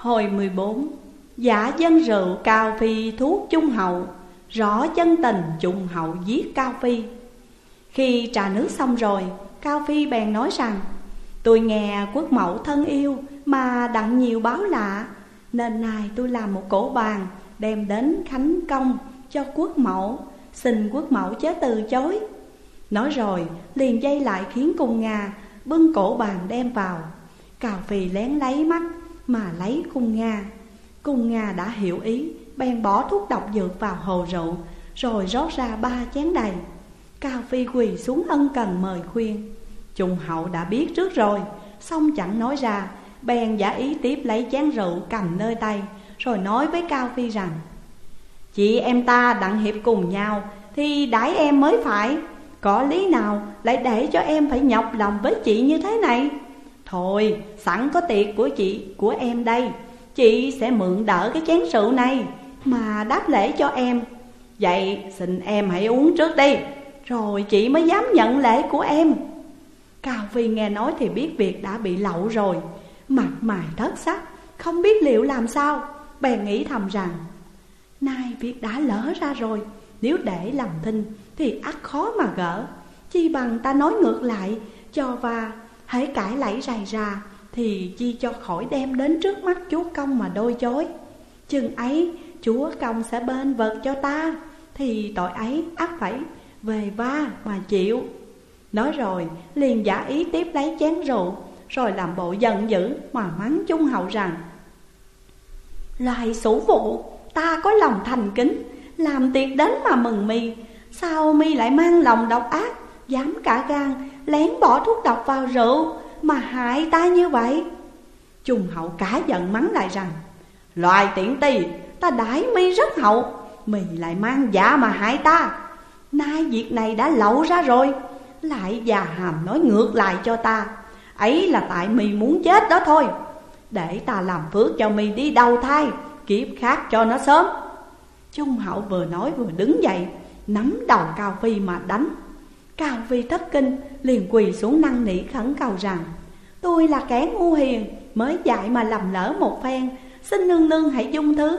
Hồi 14 Giả dân rượu Cao Phi thuốc Trung Hậu, Rõ chân tình Trung Hậu giết Cao Phi. Khi trà nước xong rồi, Cao Phi bèn nói rằng, Tôi nghe quốc mẫu thân yêu Mà đặng nhiều báo lạ, Nên nay tôi làm một cổ bàn Đem đến khánh công cho quốc mẫu, Xin quốc mẫu chớ từ chối. Nói rồi, liền dây lại khiến cung Nga Bưng cổ bàn đem vào. Cao Phi lén lấy mắt mà lấy cung Nga. Cung Nga đã hiểu ý, Bèn bỏ thuốc độc dược vào hồ rượu, Rồi rót ra ba chén đầy. Cao Phi quỳ xuống ân cần mời khuyên. Trung hậu đã biết trước rồi, Xong chẳng nói ra, Bèn giả ý tiếp lấy chén rượu cầm nơi tay, Rồi nói với Cao Phi rằng, Chị em ta đặng hiệp cùng nhau, Thì đãi em mới phải. Có lý nào lại để cho em phải nhọc lòng với chị như thế này? Thôi, sẵn có tiệc của chị, của em đây. Chị sẽ mượn đỡ cái chén rượu này Mà đáp lễ cho em. Vậy, xin em hãy uống trước đi, Rồi chị mới dám nhận lễ của em. Cao Phi nghe nói thì biết việc đã bị lậu rồi. Mặt mày thất sắc, Không biết liệu làm sao. Bèn nghĩ thầm rằng, Nay việc đã lỡ ra rồi, Nếu để làm thinh thì ắt khó mà gỡ. Chi bằng ta nói ngược lại, Cho và hãy cãi lẫy rầy ra Thì chi cho khỏi đem đến trước mắt chúa công mà đôi chối. Chừng ấy, chúa công sẽ bên vật cho ta, Thì tội ấy ắt phải về va mà chịu. Nói rồi, liền giả ý tiếp lấy chén rượu, Rồi làm bộ giận dữ mà mắng chung Hậu rằng Loài sủ vụ ta có lòng thành kính, Làm tiệc đến mà mừng mi, Sao mi lại mang lòng độc ác? Dám cả gan, lén bỏ thuốc độc vào rượu, Mà hại ta như vậy. Trung hậu cả giận mắng lại rằng, Loài tiện tì Ta đãi mi rất hậu mì lại mang giả mà hại ta. Nay việc này đã lậu ra rồi, Lại già hàm nói ngược lại cho ta. Ấy là tại mi muốn chết đó thôi, Để ta làm phước cho mi đi đầu thai, Kiếp khác cho nó sớm. Trung hậu vừa nói vừa đứng dậy, Nắm đầu Cao Phi mà đánh. Cao Phi thất kinh, liền quỳ xuống năn nỉ khẩn cầu rằng, Tôi là kẻ ngu hiền, Mới dạy mà lầm lỡ một phen, Xin nương nương hãy dung thứ.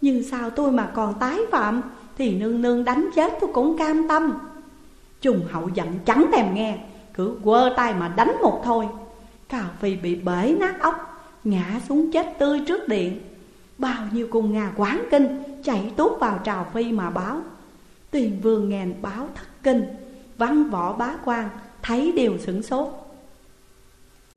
Nhưng sao tôi mà còn tái phạm, Thì nương nương đánh chết tôi cũng cam tâm. Trùng hậu giận chẳng thèm nghe, Cứ quơ tay mà đánh một thôi. Cao Phi bị bể nát ốc Ngã xuống chết tươi trước điện. Bao nhiêu cung Nga quán kinh, Chạy tốt vào trào phi mà báo. Tuyền vương ngàn báo thất kinh Văn võ bá quan Thấy đều sửng sốt.